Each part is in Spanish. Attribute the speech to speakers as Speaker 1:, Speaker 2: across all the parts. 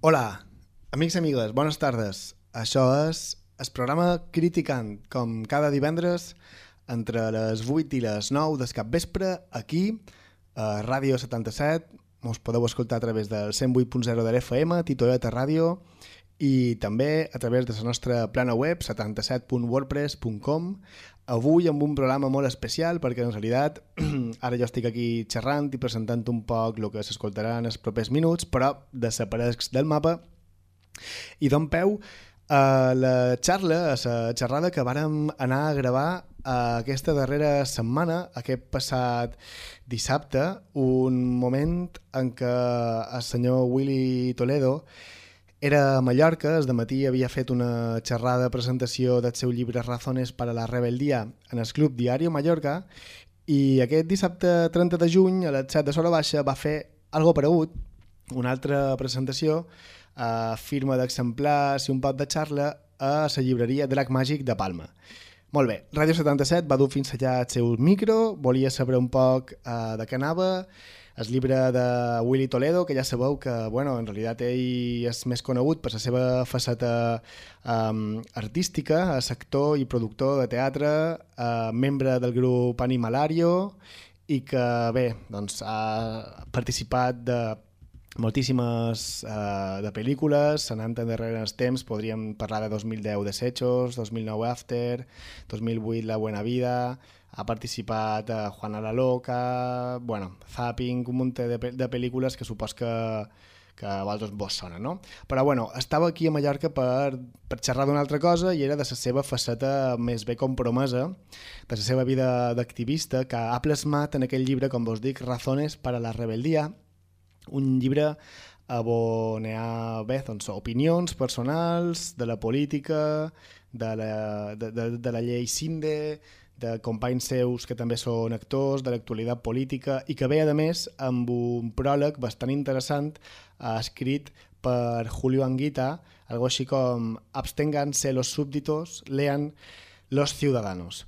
Speaker 1: Hola, amics i amigues, bones tardes. Això és el programa Criticant, com cada divendres, entre les 8 i les 9 del cap vespre, aquí, a Ràdio 77, us podeu escoltar a través del 108.0 de l'FM, Titoleta Ràdio, i també a través de la nostra plana web 77.wordpress.com avui amb un programa molt especial perquè en realitat ara jo estic aquí xerrant i presentant un poc el que s'escoltarà en els propers minuts però desapareix del mapa i don peu a la xarra, a la xerrada que vàrem anar a gravar aquesta darrera setmana, aquest passat dissabte, un moment en què el senyor Willy Toledo era a Mallorca, de matí havia fet una xerrada de presentació del seu llibre Razones para la rebeldia en el Club Diario Mallorca i aquest dissabte 30 de juny a les 7 de Sola Baixa va fer algo paregut, una altra presentació, a firma d'exemplars i un pot de xarla a la llibreria Drac Màgic de Palma. Molt bé, Ràdio 77 va dur fins allà el seu micro, volia saber un poc uh, de què anava, el llibre de Willy Toledo, que ja sabeu que, bueno, en realitat ell és més conegut per la seva faceta um, artística, és actor i productor de teatre, uh, membre del grup Animalario i que, bé, doncs ha participat de moltíssimes uh, de pel·lícules, anant darrere els temps, podríem parlar de 2010 Desechos, 2009 After, 2008 La Buena Vida, ha participat a Juana la Loca, bueno, Zapping, un munt de, de pel·lícules que supos que, que a vosaltres vos sona, no? Però bueno, estava aquí a Mallorca per, per xerrar d'una altra cosa i era de la seva faceta més bé compromesa, de la seva vida d'activista, que ha plasmat en aquell llibre, com vos dic, Razones para la rebeldia, un llibre ha bé, doncs, opinions personals de la política, de la, de, de, de la llei CINDE, de companys seus que també són actors, de l'actualitat política, i que ve, a més, amb un pròleg bastant interessant eh, escrit per Julio Anguita, algo així com «Absténganse los súbditos, lean los ciudadanos».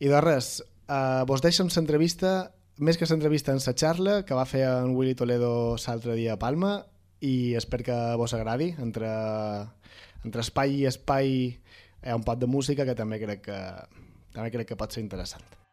Speaker 1: I de res, eh, vos deixo amb l'entrevista, més que l'entrevista en la xarra, que va fer en Willy Toledo l'altre dia a Palma, i espero que vos agradi, entre, entre espai i espai hi ha un pot de música que també crec que també crec que pot ser interessant.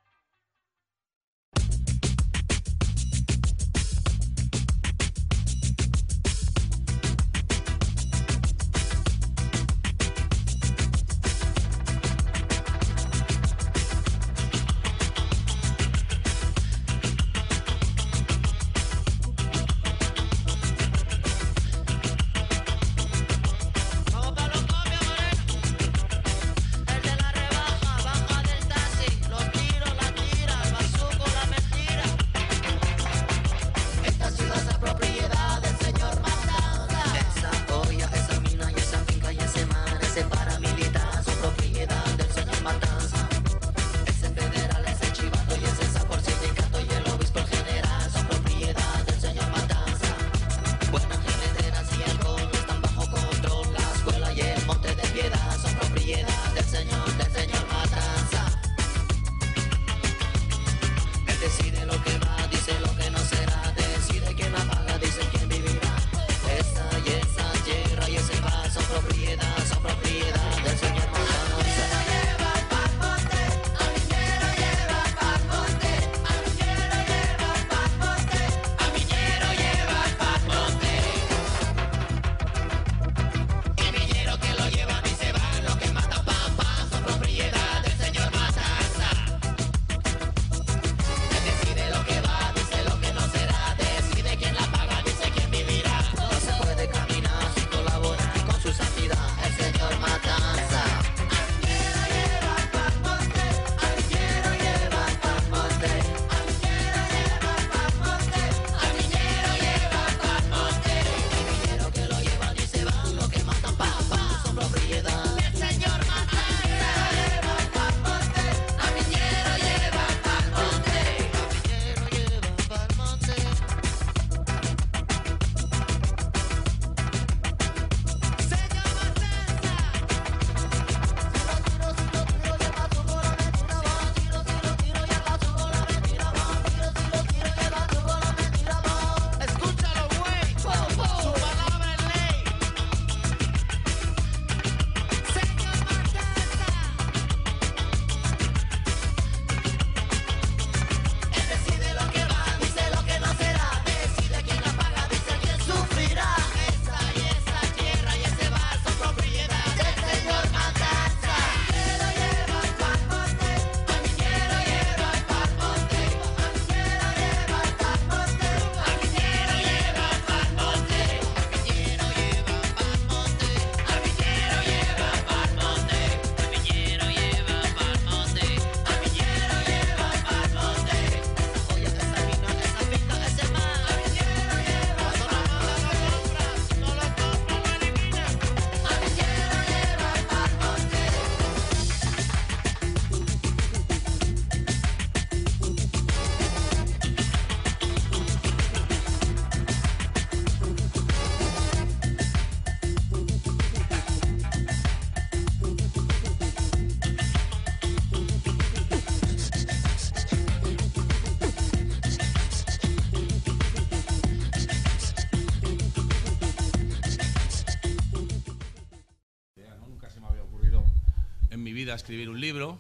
Speaker 2: Escribir un libro.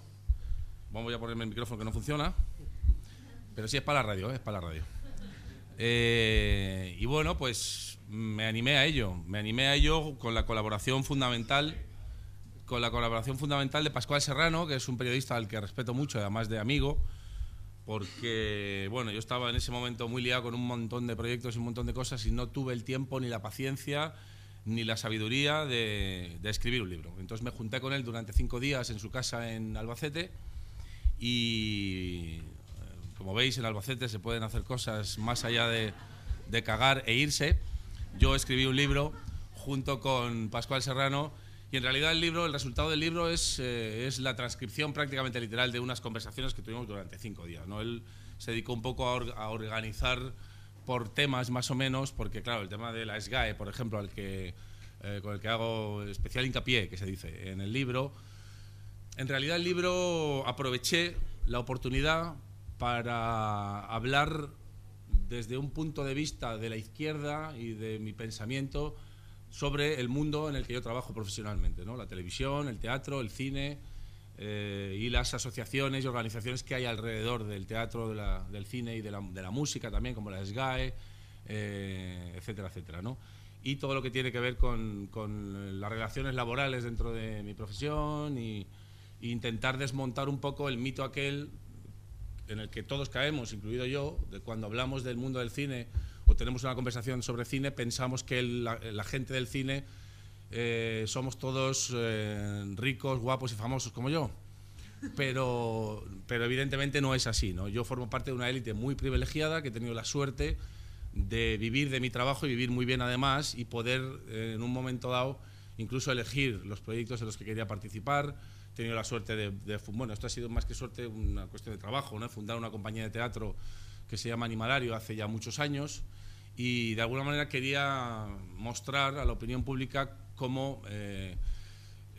Speaker 2: Vamos a ponerme el micrófono que no funciona. Pero sí es para la radio, ¿eh? es para la radio. Eh, y bueno, pues me animé a ello. Me animé a ello con la colaboración fundamental con la colaboración fundamental de Pascual Serrano, que es un periodista al que respeto mucho, además de amigo, porque bueno, yo estaba en ese momento muy liado con un montón de proyectos y un montón de cosas y no tuve el tiempo ni la paciencia ni la sabiduría de, escribir un libro. Entonces me junté con él durante cinco días en su casa en Albacete y como veis en Albacete se pueden hacer cosas más allá de, de cagar e irse. Yo escribí un libro junto con Pascual Serrano y en realidad el libro, el resultado del libro es, eh, es la transcripción prácticamente literal de unas conversaciones que tuvimos durante cinco días. ¿no? Él se dedicó un poco a, organizar por temas más o menos, porque claro, el tema de la SGAE, por ejemplo, al que, eh, con el que hago especial hincapié, que se dice en el libro, en realidad el libro aproveché la oportunidad para hablar desde un punto de vista de la izquierda y de mi pensamiento sobre el mundo en el que yo trabajo profesionalmente, ¿no? la televisión, el teatro, el cine eh, y las asociaciones y organizaciones que hay alrededor del teatro, del cine y de la, música también, como la SGAE, eh, etcétera, etcétera. ¿no? Y todo lo que tiene que ver con, las relaciones laborales dentro de mi profesión y, e intentar desmontar un poco el mito aquel en el que todos caemos, incluido yo, de cuando hablamos del mundo del cine o tenemos una conversación sobre cine, pensamos que la, gente del cine eh, somos todos eh, ricos, guapos y famosos como yo. Pero, pero evidentemente no es así. ¿no? Yo formo parte de una élite muy privilegiada que he tenido la suerte de vivir de mi trabajo y vivir muy bien además y poder eh, en un momento dado incluso elegir los proyectos en los que quería participar. He tenido la suerte de, de bueno, esto ha sido más que suerte una cuestión de trabajo, ¿no? fundar una compañía de teatro que se llama Animalario hace ya muchos años y de alguna manera quería mostrar a la opinión pública cómo eh,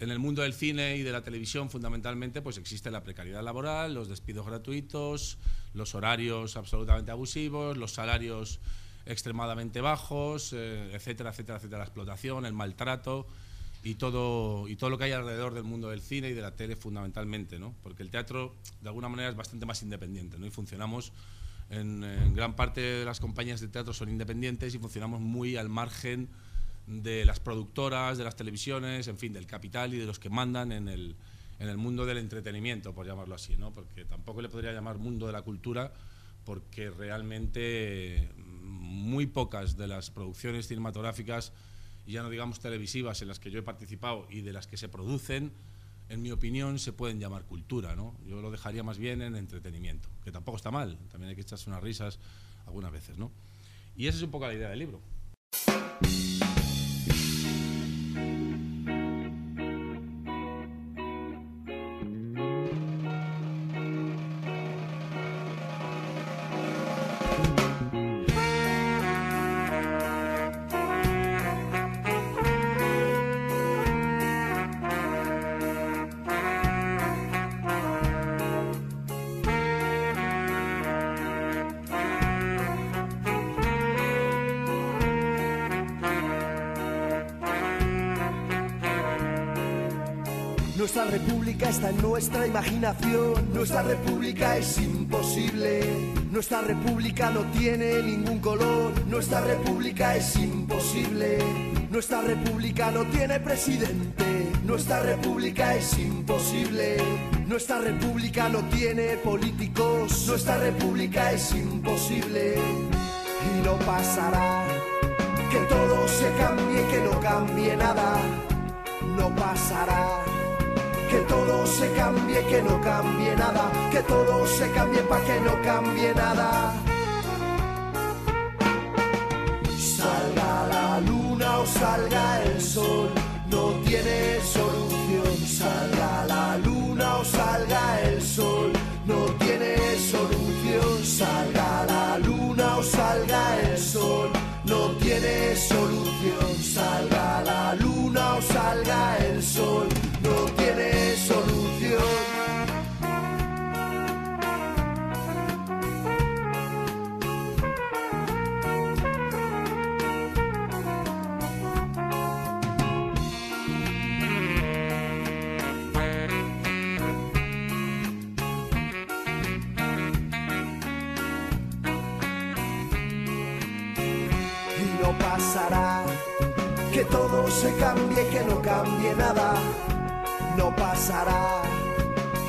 Speaker 2: en el mundo del cine y de la televisión fundamentalmente pues existe la precariedad laboral, los despidos gratuitos, los horarios absolutamente abusivos, los salarios extremadamente bajos, eh, etcétera, etcétera, etcétera, la explotación, el maltrato y todo, y todo lo que hay alrededor del mundo del cine y de la tele fundamentalmente, ¿no? porque el teatro de alguna manera es bastante más independiente ¿no? y funcionamos en, gran parte de las compañías de teatro son independientes y funcionamos muy al margen de las productoras, de las televisiones, en fin, del capital y de los que mandan en el, en el mundo del entretenimiento, por llamarlo así, ¿no? porque tampoco le podría llamar mundo de la cultura, porque realmente muy pocas de las producciones cinematográficas, ya no digamos televisivas, en las que yo he participado y de las que se producen, en mi opinión, se pueden llamar cultura, ¿no? Yo lo dejaría más bien en entretenimiento, que tampoco está mal, también hay que echarse unas risas algunas veces, ¿no? Y esa es un poco la idea del libro.
Speaker 3: Nuestra imaginación. Nuestra república es imposible. Nuestra república no tiene ningún color. Nuestra república es imposible. Nuestra república no tiene presidente. Nuestra república es imposible. Nuestra república no tiene políticos. Nuestra república es imposible. Y no pasará. Que todo se cambie, que no cambie nada. No pasará que todo se cambie, que no cambie nada, que todo se cambie para que no cambie nada. Salga la luna o salga el sol, no tiene solución. Salga la luna o salga el sol, no tiene solución. Salga la luna o salga el sol, no tiene solución. Salga la luna o salga el sol que todo se cambie, que no cambie nada, no pasará.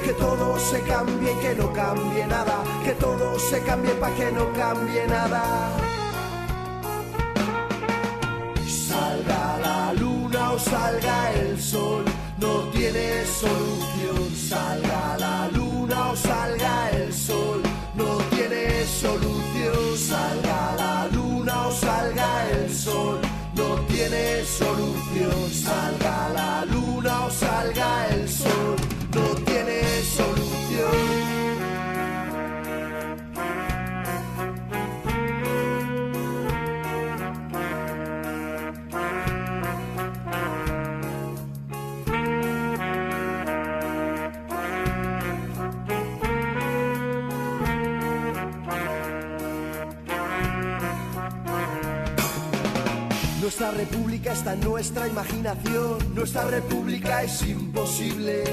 Speaker 3: Que todo se cambie, que no cambie nada, que todo se cambie para que no cambie nada. Salga la luna o salga el sol, no tiene solución. Salga la luna o salga el sol, no tiene solución. Sol, no tiene solución. Salga la luna o salga el sol, Nuestra república está en nuestra imaginación. Nuestra república es imposible.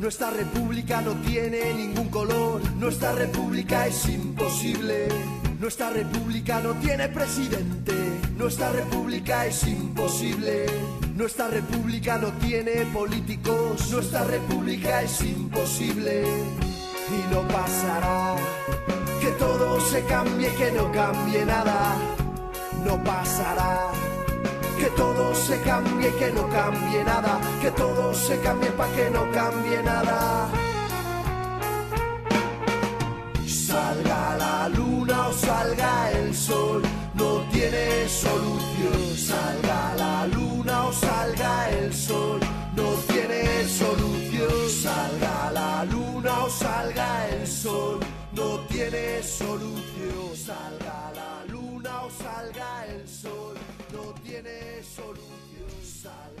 Speaker 3: Nuestra república no tiene ningún color. Nuestra república es imposible. Nuestra república no tiene presidente. Nuestra república es imposible. Nuestra república no tiene políticos. Nuestra república es imposible. Y no pasará. Que todo se cambie, que no cambie nada. No pasará que todo se cambie, que no cambie nada, que todo se cambie para que no cambie nada. Salga la luna o salga el sol, no tiene solución.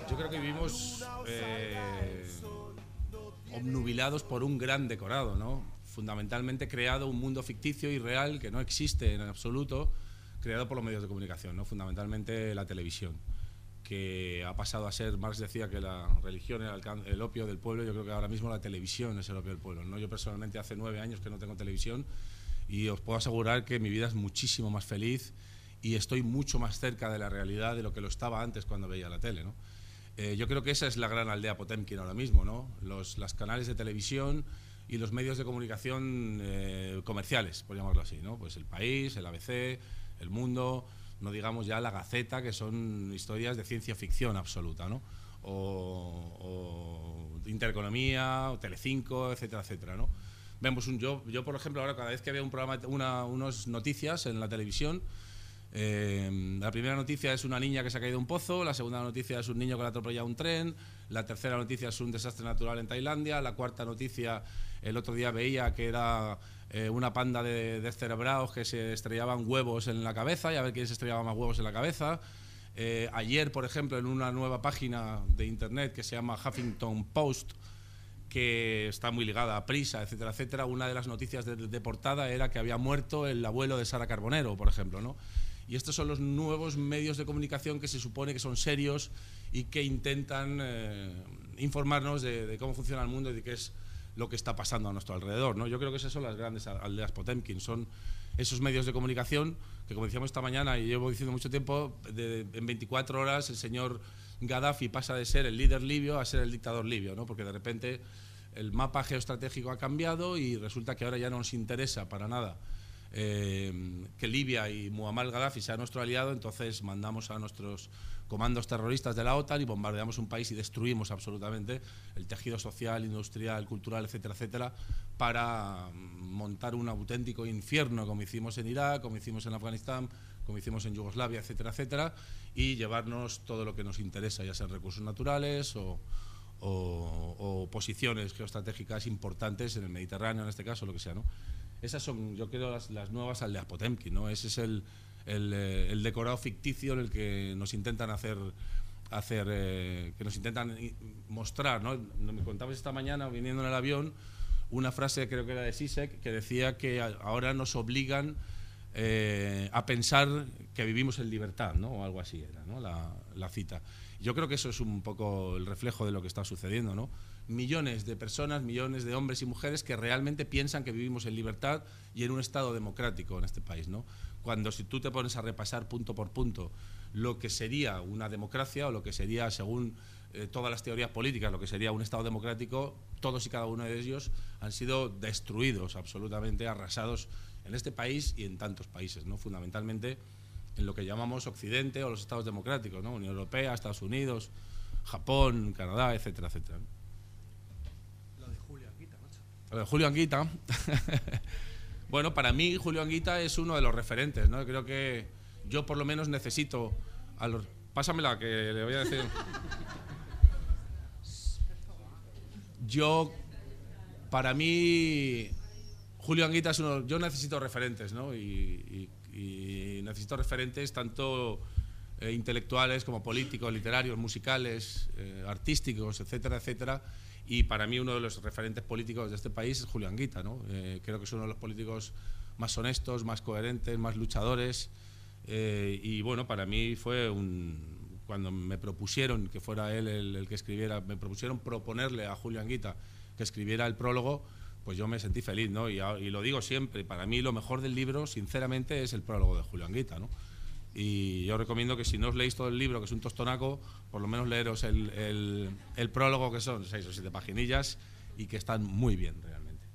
Speaker 2: Yo creo que vivimos eh, obnubilados por un gran decorado, ¿no? Fundamentalmente creado un mundo ficticio y real que no existe en absoluto, creado por los medios de comunicación, ¿no? Fundamentalmente la televisión, que ha pasado a ser, Marx decía que la religión era el, opio del pueblo, yo creo que ahora mismo la televisión es el opio del pueblo, ¿no? Yo personalmente hace nueve años que no tengo televisión y os puedo asegurar que mi vida es muchísimo más feliz y estoy mucho más cerca de la realidad de lo que lo estaba antes cuando veía la tele, ¿no? Eh, yo creo que esa es la gran aldea Potemkin ahora mismo, ¿no? Los canales de televisión y los medios de comunicación eh, comerciales, por llamarlo así, ¿no? Pues el País, el ABC, el Mundo, no digamos ya la Gaceta, que son historias de ciencia ficción absoluta, ¿no? O, o Intereconomía, o Telecinco, etcétera, etcétera, ¿no? Vemos un yo, yo por ejemplo ahora cada vez que veo un programa, una, unos noticias en la televisión, eh, la primera noticia es una niña que se ha caído un pozo, la segunda noticia es un niño que le ha atropellado un tren, la tercera noticia es un desastre natural en Tailandia, la cuarta noticia el otro día veía que era eh, una panda de descerebrados que se estrellaban huevos en la cabeza y a ver quién se estrellaba más huevos en la cabeza. Eh, ayer, por ejemplo, en una nueva página de internet que se llama Huffington Post, que está muy ligada a Prisa, etcétera, etcétera. Una de las noticias de, de portada era que había muerto el abuelo de Sara Carbonero, por ejemplo, ¿no? Y estos son los nuevos medios de comunicación que se supone que son serios y que intentan eh, informarnos de, cómo funciona el mundo y de qué es lo que está pasando a nuestro alrededor, ¿no? Yo creo que esas son las grandes aldeas Potemkin, son esos medios de comunicación que, como decíamos esta mañana y llevo diciendo mucho tiempo, en 24 horas el señor Gaddafi pasa de ser el líder libio a ser el dictador libio, ¿no? Porque de repente el mapa geoestratégico ha cambiado y resulta que ahora ya no nos interesa para nada eh, que Libia y Muammar Gaddafi sea nuestro aliado, entonces mandamos a nuestros comandos terroristas de la OTAN y bombardeamos un país y destruimos absolutamente el tejido social, industrial, cultural, etcétera, etcétera, para mm, montar un auténtico infierno como hicimos en Irak, como hicimos en Afganistán, como hicimos en Yugoslavia, etcétera, etcétera, y llevarnos todo lo que nos interesa, ya sean recursos naturales o, o- o posiciones geoestratégicas importantes en el Mediterráneo, en este caso, lo que sea, ¿no? Esas son, yo creo, las, nuevas aldeas Potemkin, ¿no? Ese es el, eh, el decorado ficticio en el que nos intentan hacer, hacer eh, que nos intentan mostrar, ¿no? Me contabas esta mañana, viniendo en el avión, una frase, creo que era de Sisek, que decía que ahora nos obligan eh, a pensar que vivimos en libertad, ¿no? O algo así era, ¿no? La, la cita. Yo creo que eso es un poco el reflejo de lo que está sucediendo, ¿no? Millones de personas, millones de hombres y mujeres que realmente piensan que vivimos en libertad y en un estado democrático en este país, ¿no? Cuando si tú te pones a repasar punto por punto lo que sería una democracia o lo que sería, según eh, todas las teorías políticas, lo que sería un Estado democrático, todos y cada uno de ellos han sido destruidos, absolutamente arrasados en este país y en tantos países, ¿no? fundamentalmente en lo que llamamos Occidente o los Estados democráticos, ¿no? Unión Europea, Estados Unidos, Japón, Canadá, etcétera, etcétera.
Speaker 4: Lo de Julio Anguita, macho.
Speaker 2: Lo de Julio Anguita. bueno, para mí Julio Anguita es uno de los referentes, ¿no? Creo que yo por lo menos necesito a. Pásamela, que le voy a decir... Yo, para mí, Julio Anguita es uno... Yo necesito referentes, ¿no? Y necesito referentes tanto eh, intelectuales como políticos, literarios, musicales, eh, artísticos, etcétera, etcétera. Y para mí uno de los referentes políticos de este país es Julio Anguita, ¿no? Eh, creo que es uno de los políticos más honestos, más coherentes, más luchadores. Eh, y bueno, para mí fue un... Cuando me propusieron que fuera él el, que escribiera, me propusieron proponerle a Julio Anguita que escribiera el prólogo, pues yo me sentí feliz, ¿no? Y, lo digo siempre, para mí lo mejor del libro, sinceramente, es el prólogo de Julio Anguita, ¿no? Y yo recomiendo que si no os leéis todo el libro, que es un tostonaco, por lo menos leeros el, el- el prólogo, que son seis o siete paginillas, y que están muy bien, realmente.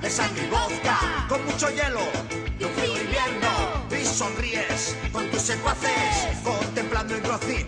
Speaker 5: De
Speaker 6: sangre y vodka, con mucho hielo y un frío invierno. Y sonríes con tus secuaces, contemplando en Grozzi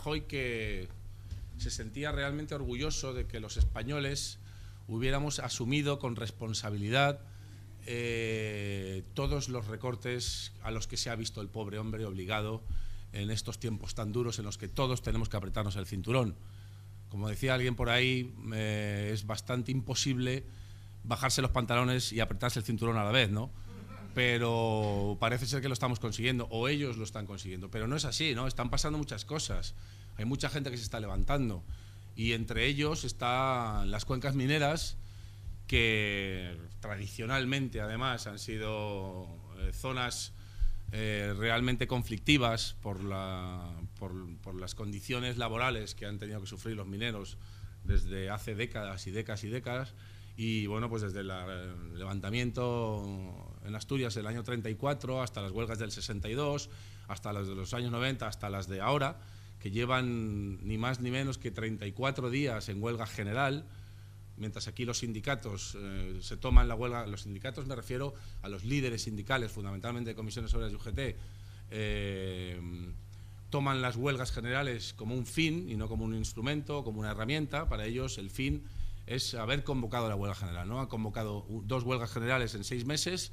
Speaker 2: Rajoy que se sentía realmente orgulloso de que los españoles hubiéramos asumido con responsabilidad eh, todos los recortes a los que se ha visto el pobre hombre obligado en estos tiempos tan duros en los que todos tenemos que apretarnos el cinturón. Como decía alguien por ahí, eh, es bastante imposible bajarse los pantalones y apretarse el cinturón a la vez, ¿no? Pero parece ser que lo estamos consiguiendo, o ellos lo están consiguiendo. Pero no es así, ¿no? Están pasando muchas cosas. Hay mucha gente que se está levantando. Y entre ellos están las cuencas mineras, que tradicionalmente además han sido eh, zonas eh, realmente conflictivas por, la, por, por, las condiciones laborales que han tenido que sufrir los mineros desde hace décadas y décadas y décadas. Y bueno, pues desde el levantamiento en Asturias del año 34 hasta las huelgas del 62, hasta las de los años 90, hasta las de ahora, que llevan ni más ni menos que 34 días en huelga general, mientras aquí los sindicatos eh, se toman la huelga, los sindicatos me refiero a los líderes sindicales, fundamentalmente de comisiones obreras y UGT, eh, toman las huelgas generales como un fin y no como un instrumento, como una herramienta. Para ellos el fin es haber convocado la huelga general. ¿no? Han convocado dos huelgas generales en seis meses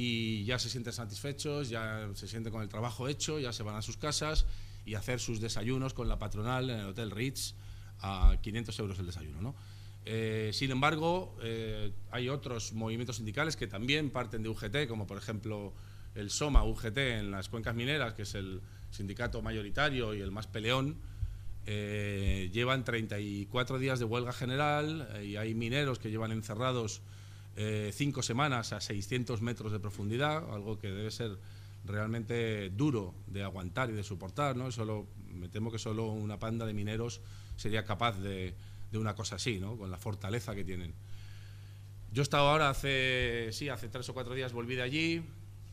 Speaker 2: y ya se sienten satisfechos, ya se sienten con el trabajo hecho, ya se van a sus casas y hacer sus desayunos con la patronal en el Hotel Ritz a 500 euros el desayuno. ¿no? Eh, sin embargo, eh, hay otros movimientos sindicales que también parten de UGT, como por ejemplo el SOMA UGT en las cuencas mineras, que es el sindicato mayoritario y el más peleón. Eh, llevan 34 días de huelga general y hay mineros que llevan encerrados cinco semanas a 600 metros de profundidad, algo que debe ser realmente duro de aguantar y de soportar. ¿no? Solo, me temo que solo una panda de mineros sería capaz de, de una cosa así, ¿no? con la fortaleza que tienen. Yo he estado ahora hace, sí, hace tres o cuatro días volví de allí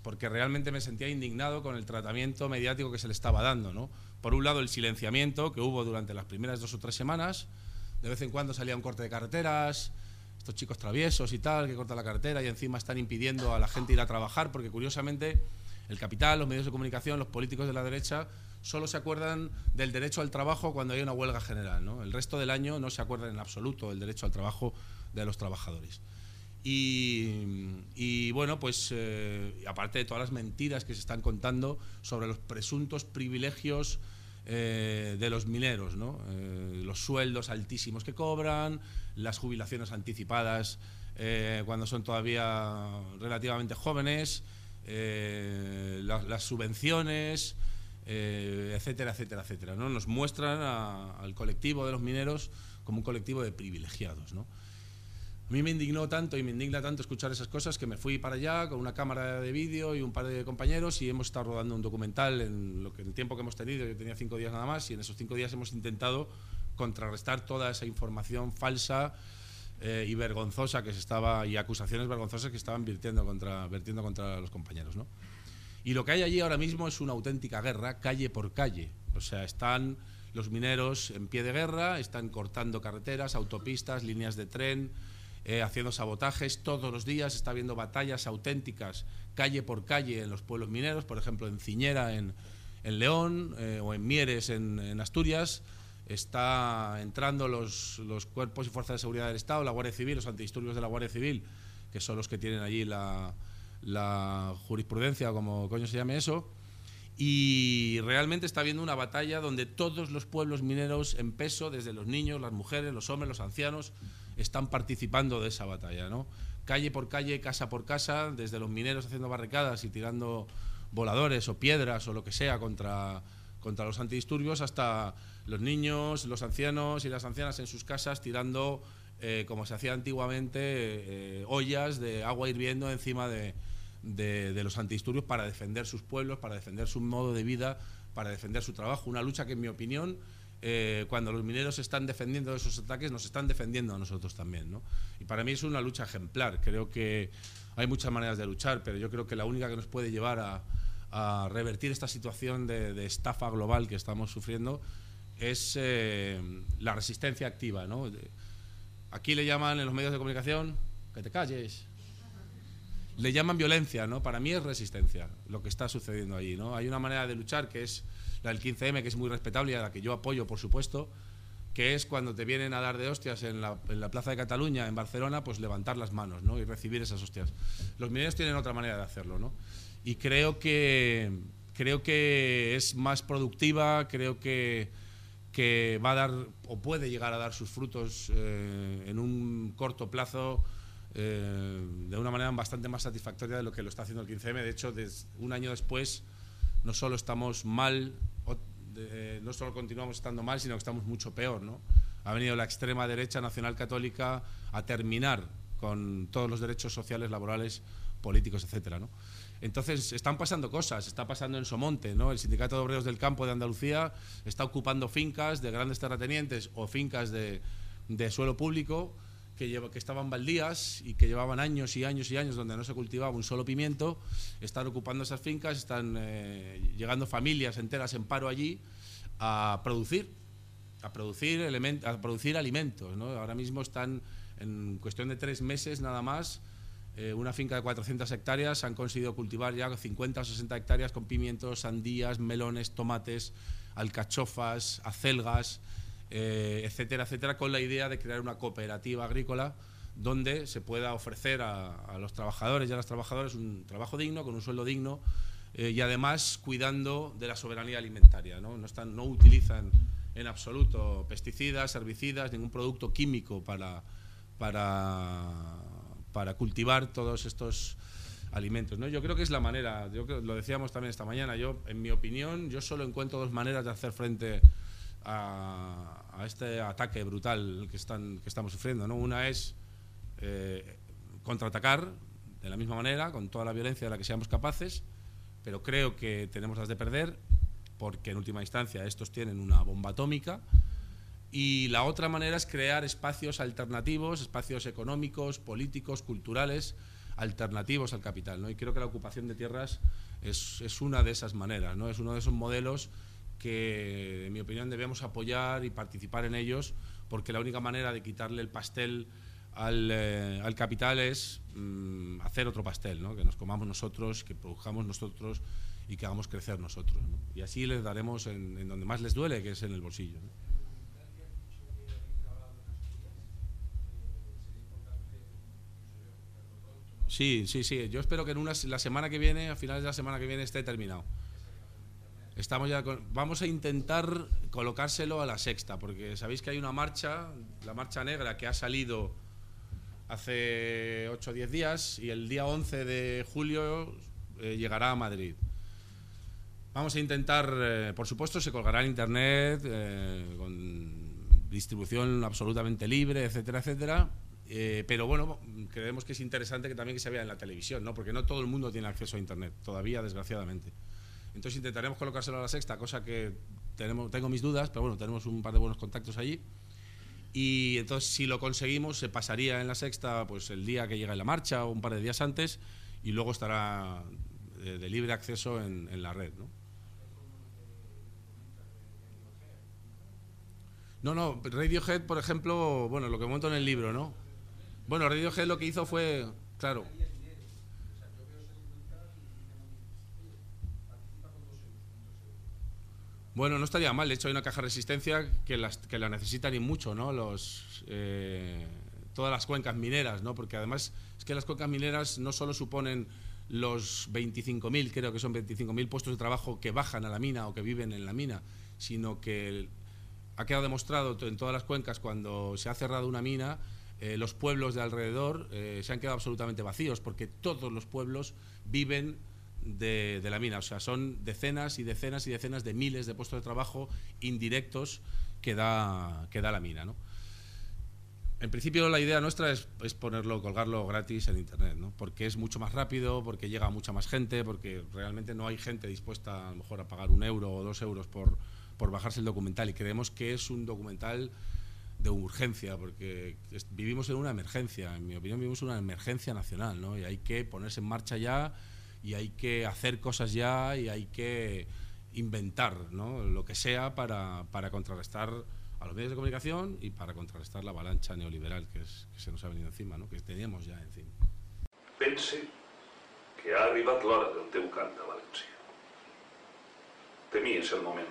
Speaker 2: porque realmente me sentía indignado con el tratamiento mediático que se le estaba dando. ¿no? Por un lado, el silenciamiento que hubo durante las primeras dos o tres semanas. De vez en cuando salía un corte de carreteras, estos chicos traviesos y tal, que cortan la carretera y encima están impidiendo a la gente ir a trabajar, porque curiosamente el capital, los medios de comunicación, los políticos de la derecha solo se acuerdan del derecho al trabajo cuando hay una huelga general. El resto del año no se acuerdan en absoluto del derecho al trabajo de los trabajadores. Y, bueno, pues eh, aparte de todas las mentiras que se están contando sobre los presuntos privilegios eh, de los mineros, ¿no? Eh, los sueldos altísimos que cobran, las jubilaciones anticipadas cuando son todavía relativamente jóvenes, las subvenciones, eh, etcétera, etcétera, etcétera. ¿no? Nos muestran al colectivo de los mineros como un colectivo de privilegiados. ¿no? A mí me indignó tanto y me indigna tanto escuchar esas cosas que me fui para allá con una cámara de vídeo y un par de compañeros y hemos estado rodando un documental en, lo que, en el tiempo que hemos tenido, yo tenía cinco días nada más, y en esos cinco días hemos intentado contrarrestar toda esa información falsa eh, y vergonzosa que se estaba, y acusaciones vergonzosas que estaban vertiendo contra, vertiendo contra los compañeros. ¿no? Y lo que hay allí ahora mismo es una auténtica guerra, calle por calle. O sea, están los mineros en pie de guerra, están cortando carreteras, autopistas, líneas de tren, eh, haciendo sabotajes. Todos los días está habiendo batallas auténticas, calle por calle, en los pueblos mineros, por ejemplo, en Ciñera, en, León, eh, o en Mieres, en, Asturias. Está entrando los, los cuerpos y fuerzas de seguridad del Estado, la Guardia Civil, los antidisturbios de la Guardia Civil, que son los que tienen allí la, jurisprudencia, como coño se llame eso, y realmente está habiendo una batalla donde todos los pueblos mineros en peso, desde los niños, las mujeres, los hombres, los ancianos, están participando de esa batalla, ¿no? Calle por calle, casa por casa, desde los mineros haciendo barricadas y tirando voladores o piedras o lo que sea contra, contra los antidisturbios, hasta los niños, los ancianos y las ancianas en sus casas tirando, eh, como se hacía antiguamente, eh, ollas de agua hirviendo encima de, de, los antidisturbios para defender sus pueblos, para defender su modo de vida, para defender su trabajo. Una lucha que, en mi opinión, eh, cuando los mineros están defendiendo de esos ataques, nos están defendiendo a nosotros también. ¿no? Y para mí es una lucha ejemplar. Creo que hay muchas maneras de luchar, pero yo creo que la única que nos puede llevar a, revertir esta situación de, estafa global que estamos sufriendo es eh, la resistencia activa. ¿no? Aquí le llaman en los medios de comunicación que te calles, le llaman violencia, ¿no? Para mí es resistencia lo que está sucediendo allí, ¿no? Hay una manera de luchar que es la del 15M, que es muy respetable y a la que yo apoyo, por supuesto, que es cuando te vienen a dar de hostias en la, Plaza de Cataluña, en Barcelona, pues levantar las manos ¿no? y recibir esas hostias. Los mineros tienen otra manera de hacerlo, ¿no? Y creo que, creo que es más productiva, creo que, que va a dar o puede llegar a dar sus frutos eh, en un corto plazo eh, de una manera bastante más satisfactoria de lo que lo está haciendo el 15M. De hecho, un año después no solo estamos mal, no solo continuamos estando mal, sino que estamos mucho peor. ¿no? Ha venido la extrema derecha nacional católica a terminar con todos los derechos sociales, laborales, políticos, etcétera, ¿no? Entonces, están pasando cosas. Está pasando en Somonte, ¿no? El Sindicato de Obreros del Campo de Andalucía está ocupando fincas de grandes terratenientes o fincas de, de suelo público que, lleva- que estaban baldías y que llevaban años y años y años donde no se cultivaba un solo pimiento. Están ocupando esas fincas, están eh, llegando familias enteras en paro allí a producir a producir elemen- a producir alimentos. Ahora mismo están en cuestión de tres meses nada más. eh, una finca de 400 hectáreas han conseguido cultivar ya 50 o 60 hectáreas con pimientos, sandías, melones, tomates, alcachofas, acelgas, eh, etcétera, etcétera, con la idea de crear una cooperativa agrícola donde se pueda ofrecer a, los trabajadores y a las trabajadoras un trabajo digno, con un sueldo digno eh, y además cuidando de la soberanía alimentaria. ¿no? No, están, no utilizan en absoluto pesticidas, herbicidas, ningún producto químico para, para, para cultivar todos estos alimentos. ¿no? Yo creo que es la manera, yo lo decíamos también esta mañana, yo, en mi opinión, yo solo encuentro dos maneras de hacer frente a, a este ataque brutal que, están, que estamos sufriendo. ¿no? Una es eh, contraatacar de la misma manera, con toda la violencia de la que seamos capaces, pero creo que tenemos las de perder, porque en última instancia estos tienen una bomba atómica. Y la otra manera es crear espacios alternativos, espacios económicos, políticos, culturales, alternativos al capital. ¿no? Y creo que la ocupación de tierras es, es una de esas maneras, ¿no? es uno de esos modelos que, en mi opinión, debemos apoyar y participar en ellos, porque la única manera de quitarle el pastel al, eh, al capital es mm, hacer otro pastel, ¿no? que nos comamos nosotros, que produjamos nosotros y que hagamos crecer nosotros. ¿no? Y así les daremos en, en donde más les duele, que es en el bolsillo. ¿no? Sí, sí, sí. Yo espero que en una, la semana que viene, a finales de la semana que viene, esté terminado. Estamos ya con- vamos a intentar colocárselo a la sexta, porque sabéis que hay una marcha, la marcha negra, que ha salido hace 8 o 10 días y el día 11 de julio eh, llegará a Madrid. Vamos a intentar, eh, por supuesto, se colgará en internet eh, con distribución absolutamente libre, etcétera, etcétera. Eh, pero bueno, creemos que es interesante que también que se vea en la televisión, ¿no? Porque no todo el mundo tiene acceso a internet, todavía, desgraciadamente. Entonces intentaremos colocárselo a la sexta, cosa que tengo mis dudas, pero bueno, tenemos un par de buenos contactos allí. Y entonces, si lo conseguimos, se pasaría en la sexta pues el día que llega la marcha o un par de días antes y luego estará eh, de libre acceso en, en la red. ¿no? No, no, Radiohead, por ejemplo, bueno, lo que monto en el libro, ¿no? Bueno, Radiohead lo que hizo fue, claro. Bueno, no estaría mal. De hecho, hay una caja de resistencia que, las, que la necesitan y mucho, ¿no? Los, eh, todas las cuencas mineras, ¿no? Porque además es que las cuencas mineras no solo suponen los 25.000, creo que son 25.000 puestos de trabajo que bajan a la mina o que viven en la mina, sino que ha quedado demostrado en todas las cuencas cuando se ha cerrado una mina, eh, los pueblos de alrededor eh, se han quedado absolutamente vacíos, porque todos los pueblos viven de, la mina. O sea, son decenas y decenas y decenas de miles de puestos de trabajo indirectos que da, que da la mina. ¿no? En principio la idea nuestra es, ponerlo, colgarlo gratis en Internet, ¿no? porque es mucho más rápido, porque llega mucha más gente, porque realmente no hay gente dispuesta a lo mejor a pagar un euro o dos euros por, por bajarse el documental y creemos que es un documental de urgencia, porque vivimos en una emergencia, en mi opinión vivimos en una emergencia nacional, ¿no? y hay que ponerse en marcha ya y hay que hacer cosas ya y hay que inventar ¿no? lo que sea para, para, contrarrestar a los medios de comunicación y para contrarrestar la avalancha neoliberal que, es, que se nos ha venido encima, ¿no? que teníamos ya encima.
Speaker 7: Pense que ha arribat l'hora del teu cant a València. Temies el moment.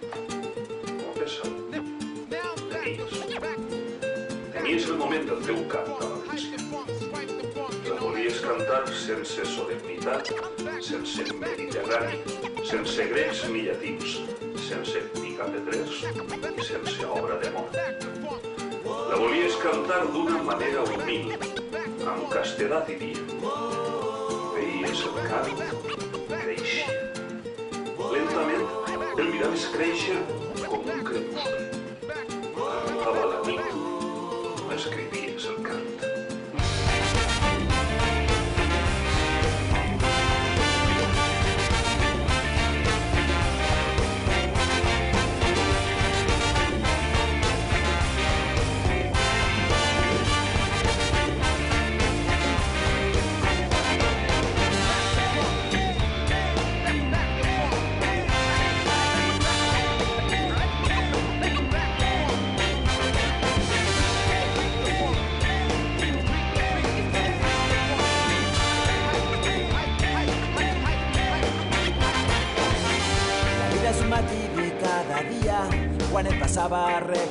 Speaker 7: Mi és el moment del teu cant a cantar sense solemnitat, sense mediterrani, sense grecs ni llatins, sense picapedrers i sense obra de mort. La volies cantar d'una manera humil, amb castedat diria. Veies el cant creixia. Lentament el miraves créixer com un crepuscle. Arribava la nit, escrivies el cant.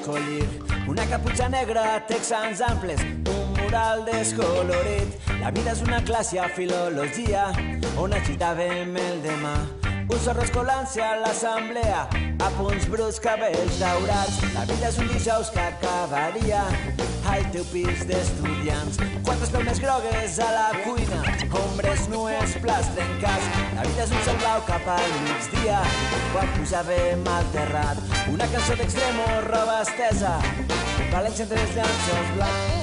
Speaker 8: A recollir una caputxa negra, texans amples, un mural descolorit. La vida és una classe a filologia on agitàvem el demà. Un sorro escolant-se a l'assemblea, a punts bruts, cabells daurats. La vida és un dijous que acabaria al teu pis d'estudiants. Quantes peunes grogues a la cuina, ombres nues, plats trencats. La vida és un cel blau cap al migdia, quan pujàvem al terrat. Una cançó d'extremo, roba estesa, València entre els llanços blancs.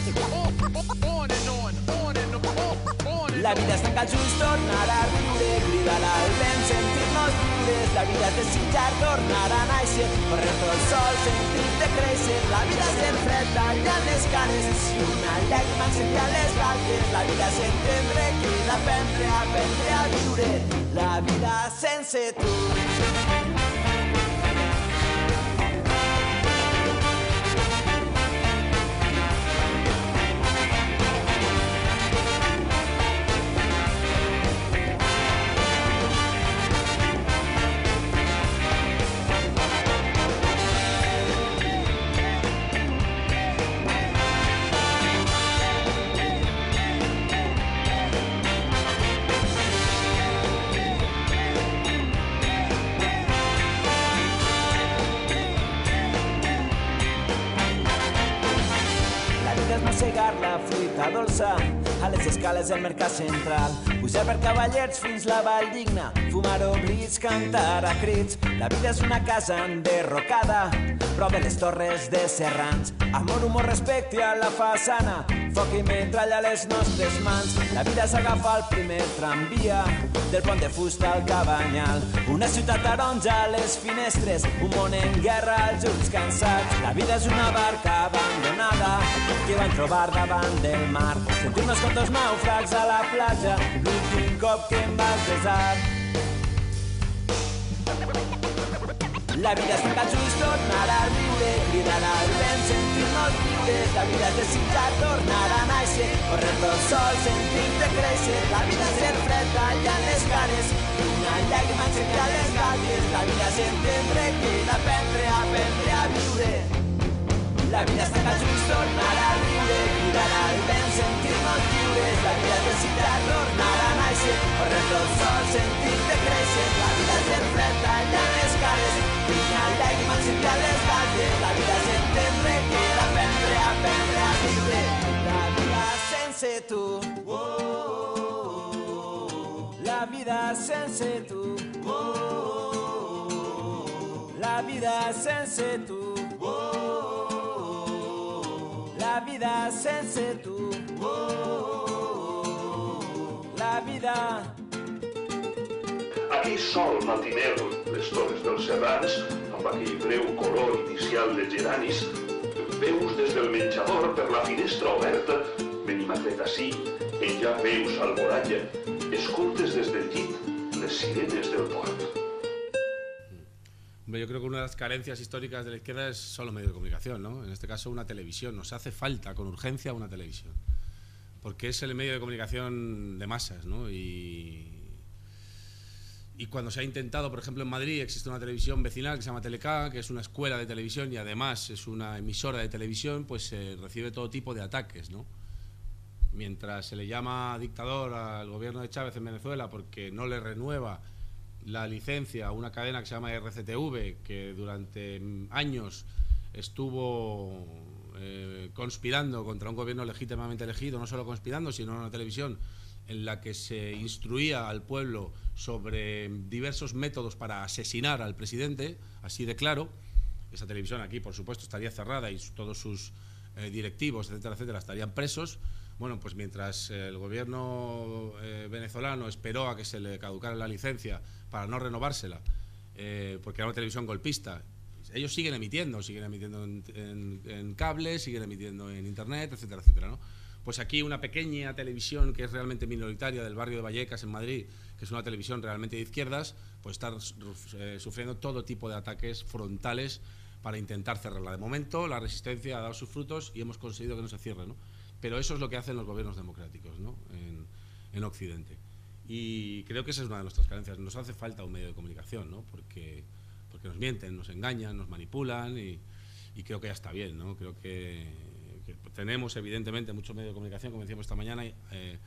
Speaker 8: La vida és tancar els ulls, tornar a riure, cridar al vent, sentir-nos lliures. La vida és desitjar, tornar a néixer, correr tot el sol, sentir-te créixer. La vida és ser fred, tallant les canes, i una llàgrima encendre les galtes. La vida és entendre, cridar, aprendre, aprendre a viure. La vida sense tu. Fruita dolça a les escales del mercat central. Pujar per cavallets fins la vall digna, fumar oblits, cantar a crits. La vida és una casa enderrocada, prop de les torres de Serrans. Amor, humor, respecte a la façana, foc i metralla a les nostres mans. La vida és agafar el primer tramvia del pont de fusta al cabanyal. Una ciutat taronja a les finestres, un món en guerra als ulls cansats. La vida és una barca abandonada que van trobar davant del mar. Sentir-nos com dos nàufrags a la platja, l'últim cop que em vas besar. La vida és tancar els ulls, tornar a riure, cridar al vent, sentir-nos lliures. La vida és desitjar, tornar a néixer, correr tot sol, sentir-te créixer. La vida és ser fred, tallant les cares, una llàgrima encendre les galtes. La vida és entendre que d'aprendre, aprendre a viure. La vida és tancar els ulls, tornar a riure, cridar al vent, sentir-nos lliures. La vida és desitjar, tornar a néixer, correr tot sol, sentir-te créixer. La vida és ser fred, tallant les cares, llàgrima encendre les galtes. La vida és entendre que d'aprendre, aprendre a viure. La vida sense tu. La vida sense tu. La vida sense tu. La vida sense tu. La vida...
Speaker 7: Aquí sol matiner les torres dels serrans, amb aquell breu color inicial de geranis, veus des del menjador per la finestra oberta, Benimatet ací, en ja veus alboralla, escoltes des del llit les sirenes del port.
Speaker 2: Yo creo que una de las carencias históricas de la izquierda es solo medios de comunicación, ¿no? En este caso una televisión. Nos hace falta con urgencia una televisión. Porque es el medio de comunicación de masas, ¿no? Y, y cuando se ha intentado, por ejemplo, en Madrid existe una televisión vecinal que se llama Teleca, que es una escuela de televisión y además es una emisora de televisión, pues se recibe todo tipo de ataques, ¿no? Mientras se le llama dictador al gobierno de Chávez en Venezuela porque no le renueva la licencia a una cadena que se llama RCTV, que durante años estuvo eh, conspirando contra un gobierno legítimamente elegido, no solo conspirando, sino una televisión en la que se instruía al pueblo sobre diversos métodos para asesinar al presidente, así de claro. Esa televisión aquí, por supuesto, estaría cerrada y todos sus eh, directivos, etcétera, etcétera, estarían presos. Bueno, pues mientras el gobierno eh, venezolano esperó a que se le caducara la licencia para no renovársela, eh, porque era una televisión golpista, ellos siguen emitiendo, siguen emitiendo en, en, cable, siguen emitiendo en internet, etcétera, etcétera, ¿no? Pues aquí una pequeña televisión que es realmente minoritaria del barrio de Vallecas en Madrid, que es una televisión realmente de izquierdas, pues está eh, sufriendo todo tipo de ataques frontales para intentar cerrarla. De momento la resistencia ha dado sus frutos y hemos conseguido que no se cierre, ¿no? Pero eso es lo que hacen los gobiernos democráticos ¿no? en Occidente. Y creo que esa es una de nuestras carencias. Nos hace falta un medio de comunicación, ¿no? porque, porque nos mienten, nos engañan, nos manipulan y, y creo que ya está bien. ¿no? Creo que, que tenemos evidentemente mucho medio de comunicación, como decíamos esta mañana, eh,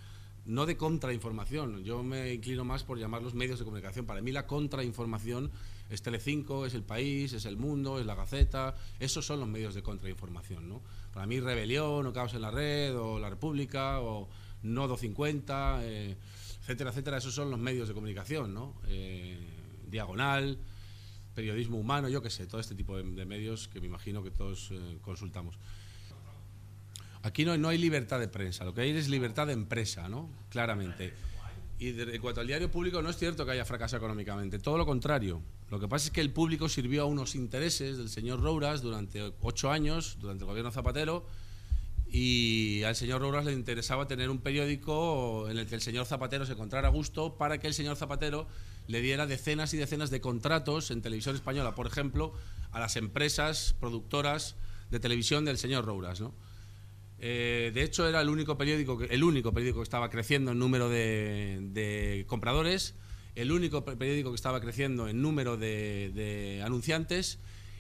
Speaker 2: no de contrainformación. Yo me inclino más por llamarlos medios de comunicación. Para mí la contrainformación es Telecinco, es El País, es El Mundo, es La Gaceta. Esos son los medios de contrainformación. ¿no? Para mí Rebelión o Caos en la Red o La República o Nodo 50, eh, etcétera, etcétera. Esos son los medios de comunicación. ¿no? Eh, Diagonal, periodismo humano, yo qué sé, todo este tipo de, medios que me imagino que todos eh, consultamos. Aquí no, no, hay libertad de prensa, lo que hay es libertad de empresa, ¿no? Claramente. Y de, en cuanto al diario público, no es cierto que haya fracasado económicamente, todo lo contrario. Lo que pasa es que el público sirvió a unos intereses del señor Rouras durante ocho años, durante el gobierno Zapatero, y al señor Rouras le interesaba tener un periódico en el que el señor Zapatero se encontrara a gusto para que el señor Zapatero le diera decenas y decenas de contratos en televisión española, por ejemplo, a las empresas productoras de televisión del señor Rouras, ¿no? Eh, de hecho, era el único periódico que, el único periódico que estaba creciendo en número de, de compradores, el único periódico que estaba creciendo en número de, de, anunciantes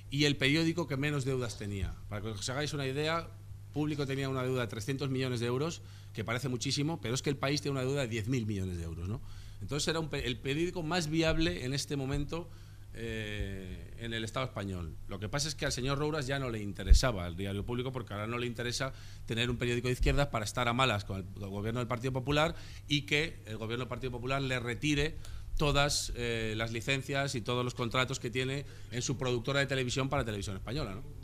Speaker 2: y el periódico que menos deudas tenía. Para que os hagáis una idea, Público tenía una deuda de 300 millones de euros, que parece muchísimo, pero es que el país tiene una deuda de 10.000 millones de euros. ¿no? Entonces era un, el periódico más viable en este momento eh, en el Estado español. Lo que pasa es que al señor Rouras ya no le interesaba el diario público porque ahora no le interesa tener un periódico de izquierdas para estar a malas con el, gobierno del Partido Popular y que el gobierno del Partido Popular le retire todas eh, las licencias y todos los contratos que tiene en su productora de televisión para televisión española. ¿no?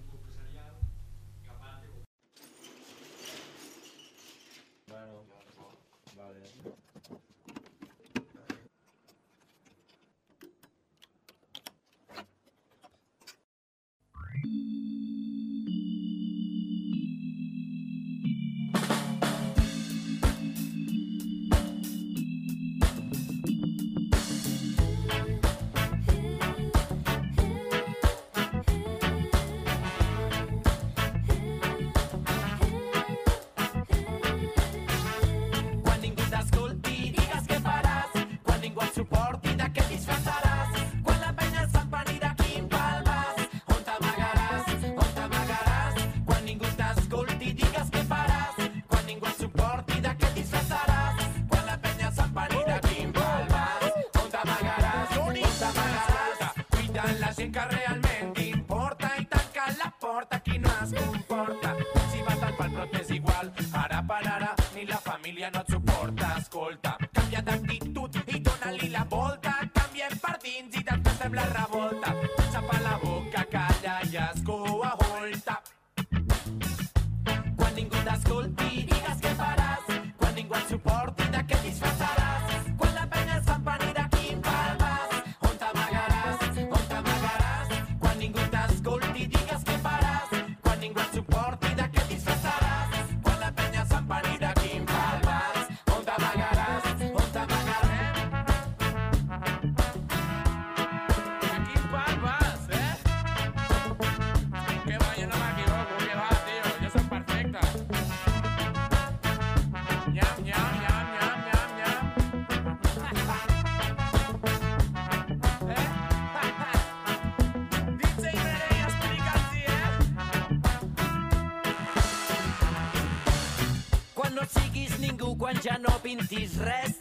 Speaker 9: Pintis res.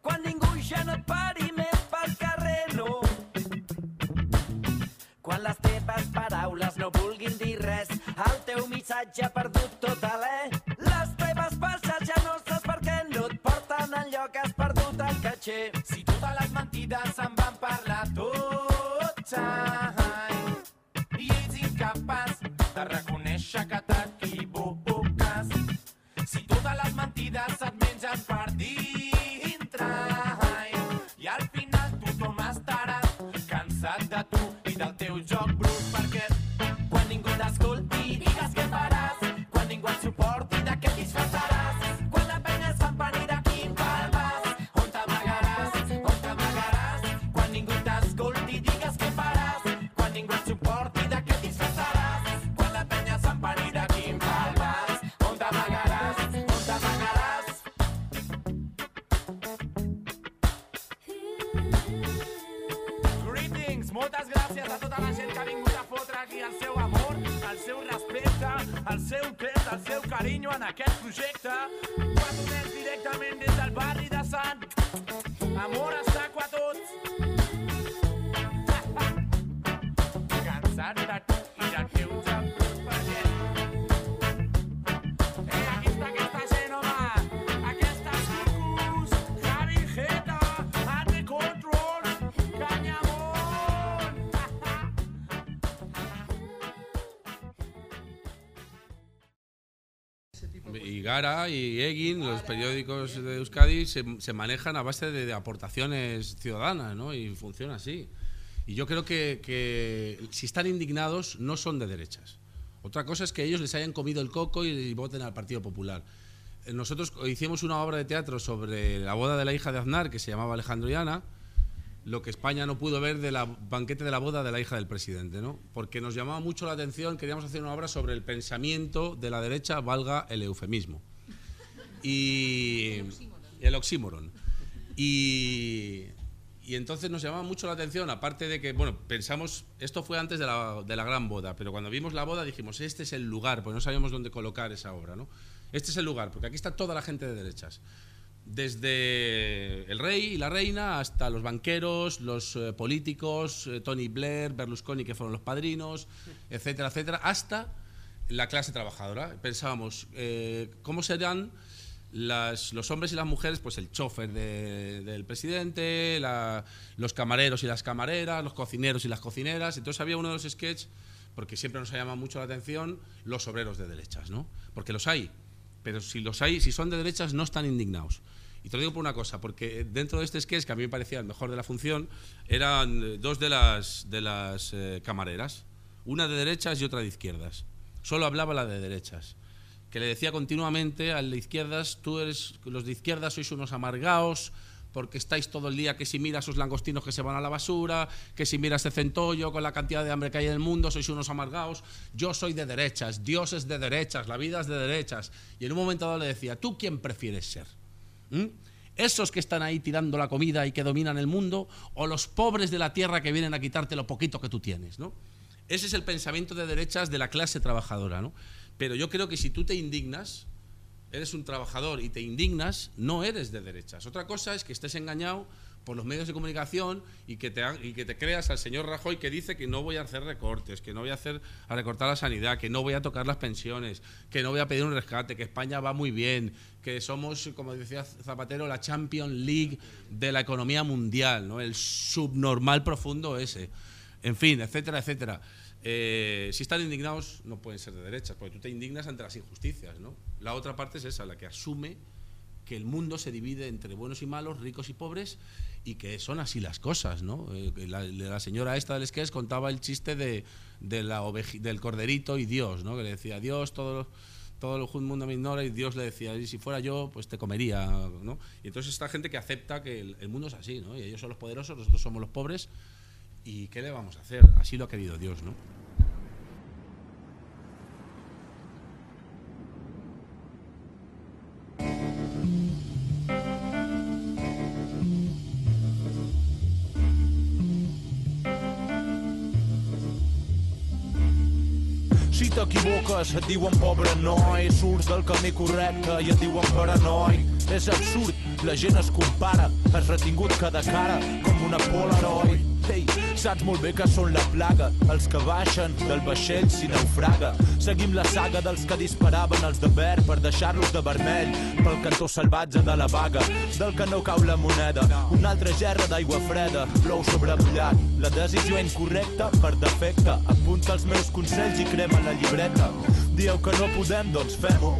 Speaker 9: Quan ningú ja no et pari més pel carrer, no. Quan les teves paraules no vulguin dir res, el teu missatge perdut
Speaker 2: Y Egin, los periódicos de Euskadi, se, se manejan a base de, de aportaciones ciudadanas, ¿no? Y funciona así. Y yo creo que, que si están indignados, no son de derechas. Otra cosa es que ellos les hayan comido el coco y, y voten al Partido Popular. Eh, Nosotros hicimos una obra de teatro sobre la boda de la hija de Aznar, que se llamaba Alejandro y Ana, lo que España no pudo ver de la banquete de la boda de la hija del presidente, ¿no? Porque nos llamaba mucho la atención, queríamos hacer una obra sobre el pensamiento de la derecha, valga el eufemismo. Y el oxímoron. Y, y entonces nos llamaba mucho la atención, aparte de que, bueno, pensamos, esto fue antes de la, de la gran boda, pero cuando vimos la boda dijimos, este es el lugar, porque no sabíamos dónde colocar esa obra, ¿no? Este es el lugar, porque aquí está toda la gente de derechas desde el rey y la reina hasta los banqueros, los eh, políticos, eh, Tony Blair, Berlusconi, que fueron los padrinos, etcétera, etcétera, hasta la clase trabajadora. Pensábamos, eh, ¿cómo serán los hombres y las mujeres? Pues el chofer de- del presidente, los camareros y las camareras, los cocineros y las cocineras. Entonces había uno de los sketches, porque siempre nos ha llamado mucho la atención, los obreros de derechas, ¿no? Porque los hay, pero si los hay, si son de derechas, no están indignados. Y te lo digo por una cosa, porque dentro de este sketch, que a mí me parecía el mejor de la función, eran eh, dos de las, de las eh, camareras, una de derechas y otra de izquierdas. Solo hablaba la de derechas, que le decía continuamente al de izquierdas, tú eres, los de izquierdas sois unos amargaos, porque estáis todo el día que si miras esos langostinos que se van a la basura, que si miras ese centollo con la cantidad de hambre que hay en el mundo, sois unos amargaos. Yo soy de derechas, Dios es de derechas, la vida es de derechas. Y en un momento dado le decía, ¿tú quién prefieres ser? ¿Mm? ¿Esos que están ahí tirando la comida y que dominan el mundo o los pobres de la tierra que vienen a quitarte lo poquito que tú tienes? ¿no? Ese es el pensamiento de derechas de la clase trabajadora. ¿no? Pero yo creo que si tú te indignas, eres un trabajador y te indignas, no eres de derechas. Otra cosa es que estés engañado por los medios de comunicación y que te, y que te creas al señor Rajoy que dice que no voy a hacer recortes, que no voy a hacer a recortar la sanidad, que no voy a tocar las pensiones, que no voy a pedir un rescate, que España va muy bien, que somos, como decía Zapatero, la Champions League de la economía mundial, ¿no? el subnormal profundo ese. En fin, etcétera, etcétera. Eh, si están indignados, no pueden ser de derechas, porque tú te indignas ante las injusticias. ¿no? La otra parte es esa, la que asume que el mundo se divide entre buenos y malos, ricos y pobres, y que son así las cosas, ¿no? Eh, la, señora esta del sketch contaba el chiste de, de la del corderito y Dios, ¿no? Que le decía, Dios, todo, todo el mundo me ignora, y Dios le decía, y si fuera yo, pues te comería, ¿no? Y entonces esta gente que acepta que el, el mundo es así, ¿no? Y ellos son los poderosos, nosotros somos los pobres, ¿y qué le vamos a hacer? Así lo ha querido Dios, ¿no?
Speaker 3: Si t'equivoques et diuen pobre noi, surts del camí correcte i et diuen paranoi. És absurd, la gent es compara, has retingut cada cara com una polaroid. Ei, saps molt bé que són la plaga, els que baixen del vaixell si naufraga. Seguim la saga dels que disparaven els de verd per deixar-los de vermell pel cantó salvatge de la vaga, del que no cau la moneda. Una altra gerra d'aigua freda, plou sobre mullat. La decisió incorrecta per defecte. Apunta els meus consells i crema la llibreta. Dieu que no podem, doncs fem-ho.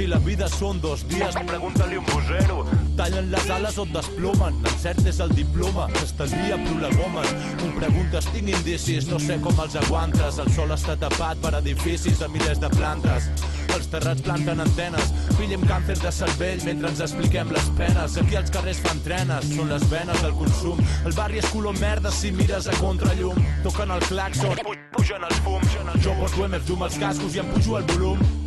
Speaker 3: Si la vida són dos dies, pregunta-li un bosero. Tallen les ales o et desplomen, l'encert és el diploma, estalvia prolegomen. Em preguntes, tinc indicis, no sé com els aguantes. El sol està tapat per edificis a milers de plantes. Els terrats planten antenes, pillem càncer de cervell mentre ens expliquem les penes. Aquí els carrers fan trenes, són les venes del consum. El barri és color merda si mires a contrallum. Toquen el claxon, pu- pugen els fums. Jo porto MF2 els cascos i em pujo el volum.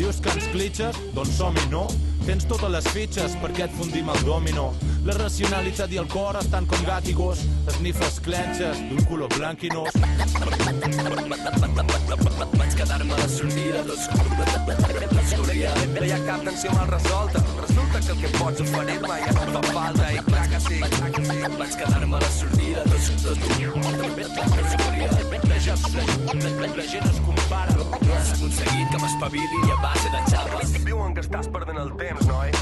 Speaker 3: Dius que ens glitches? Doncs som-hi, no? Tens totes les fitxes perquè et fundim el domino. La racionalitat i el cor estan com gat i gos. Esnifes clenxes d'un color blanquinós.
Speaker 10: Vaig quedar-me a la sortida d'obscuria. No hi ha cap tensió mal resolta. Resulta que el que pots oferir-me ja no fa falta. I clar que sí. Vaig quedar-me a la sortida d'obscuria.
Speaker 3: La la, la, la gent es compara.
Speaker 10: No has aconseguit que m'espavili a base de xapes.
Speaker 11: Diuen que estàs perdent el temps, noi?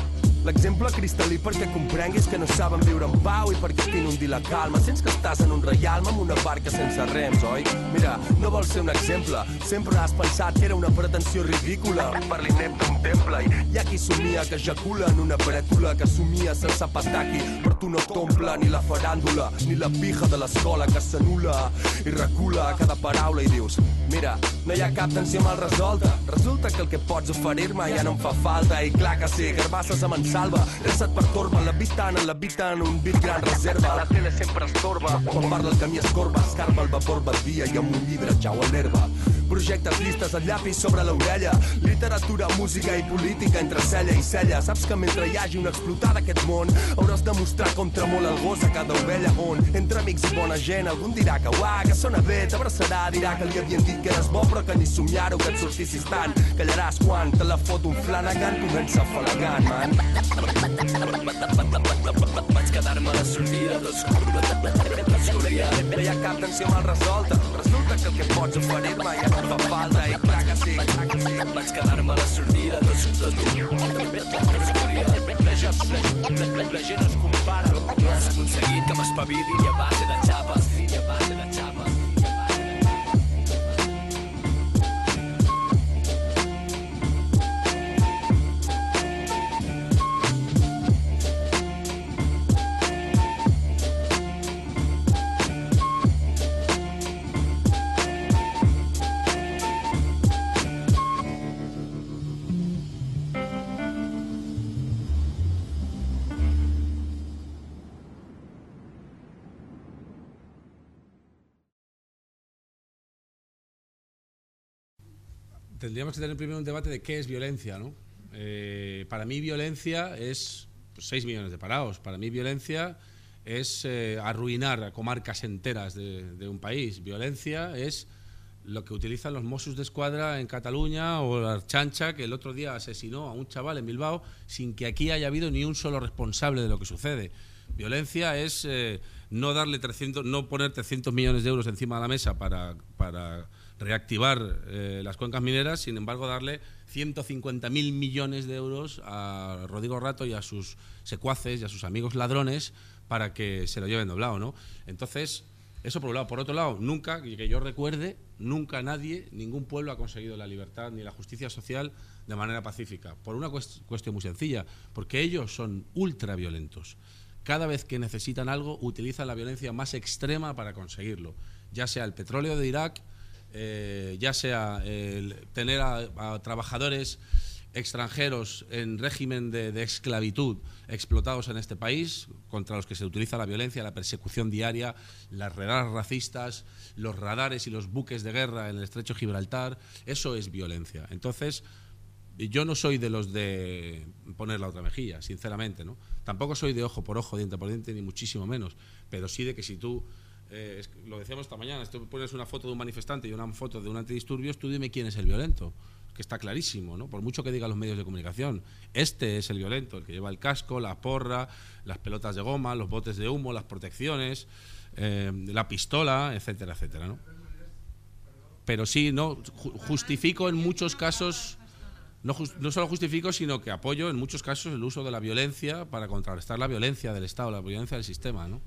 Speaker 11: L'exemple cristal·lí perquè comprenguis que no saben viure en pau i perquè t'inundir la calma. Sents que estàs en un reialme amb una barca sense rems, oi? Mira, no vols ser un exemple. Sempre has pensat que era una pretensió ridícula. Per l'inepte un temple i hi ha qui somia que ejacula en una brètula que somia sense pataki. Per tu no t'omple ni la faràndula ni la pija de l'escola que s'anula i recula cada paraula i dius Mira, no hi ha cap tensió mal resolta. Resulta que el que pots oferir-me ja no em fa falta. I clar que sí, garbasses amb en salva. Res et pertorba, la vista en la vita en un bit gran reserva. La tele sempre estorba. Quan parla el camí escorba, escarba el vapor badia i amb un llibre jau a l'herba. Projectes llistes al llapis sobre l'orella. Literatura, música i política entre cella i cella. Saps que mentre hi hagi una explotada d'aquest món, hauràs de mostrar com tremola el gos a cada ovella on, entre amics i bona gent, algun dirà que uah, que sona bé, t'abraçarà, dirà que li havien dit que eres bo, però que ni somiar-ho que et sortissis tant. Callaràs quan te la fot un Flanagan, comença falagant, man.
Speaker 10: Vaig quedar-me a la sortida d'obscuria.
Speaker 11: No hi ha cap tensió mal resolta. Resulta que el que pots oferir-me ja no fa falta. I sí.
Speaker 10: Vaig quedar-me a la sortida d'obscuria.
Speaker 3: La gent, la, la, la gent es compara.
Speaker 10: No has aconseguit que m'espavili a base de xapes. I a base de xapes.
Speaker 2: Tendríamos que tener primero un debate de qué es violencia, ¿no? Eh, para mí violencia es 6 millones de parados. Para mí violencia es eh, arruinar a comarcas enteras de, un país. Violencia es lo que utilizan los Mossos de Escuadra en Cataluña o la Chancha, que el otro día asesinó a un chaval en Bilbao sin que aquí haya habido ni un solo responsable de lo que sucede. Violencia es eh, no darle 300, no poner 300 millones de euros encima de la mesa para, para reactivar eh, las cuencas mineras, sin embargo darle 150.000 millones de euros a Rodrigo Rato y a sus secuaces y a sus amigos ladrones para que se lo lleven doblado, ¿no? Entonces, eso por un lado. Por otro lado, nunca, que yo recuerde, nunca nadie, ningún pueblo ha conseguido la libertad ni la justicia social de manera pacífica. Por una cuest- cuestión muy sencilla, porque ellos son ultra violentos. Cada vez que necesitan algo, utilizan la violencia más extrema para conseguirlo. Ya sea el petróleo de Irak, eh, ya sea el tener a, trabajadores extranjeros en régimen de, esclavitud explotados en este país, contra los que se utiliza la violencia, la persecución diaria, las redadas racistas, los radares y los buques de guerra en el estrecho Gibraltar, eso es violencia. Entonces, yo no soy de los de poner la otra mejilla, sinceramente, ¿no? Tampoco soy de ojo por ojo, diente por diente, ni muchísimo menos, pero sí de que si tú eh, es lo decíamos esta mañana, tú pones una foto de un manifestante y una foto de un antidisturbios, tú dime quién es el violento, que está clarísimo, ¿no? Por mucho que digan los medios de comunicación, este es el violento, el que lleva el casco, la porra, las pelotas de goma, los botes de humo, las protecciones, eh, la pistola, etcétera, etcétera, ¿no? Pero sí, no ju- justifico en muchos casos no, no solo justifico, sino que apoyo en muchos casos el uso de la violencia para contrarrestar la violencia del Estado, la violencia del sistema, ¿no?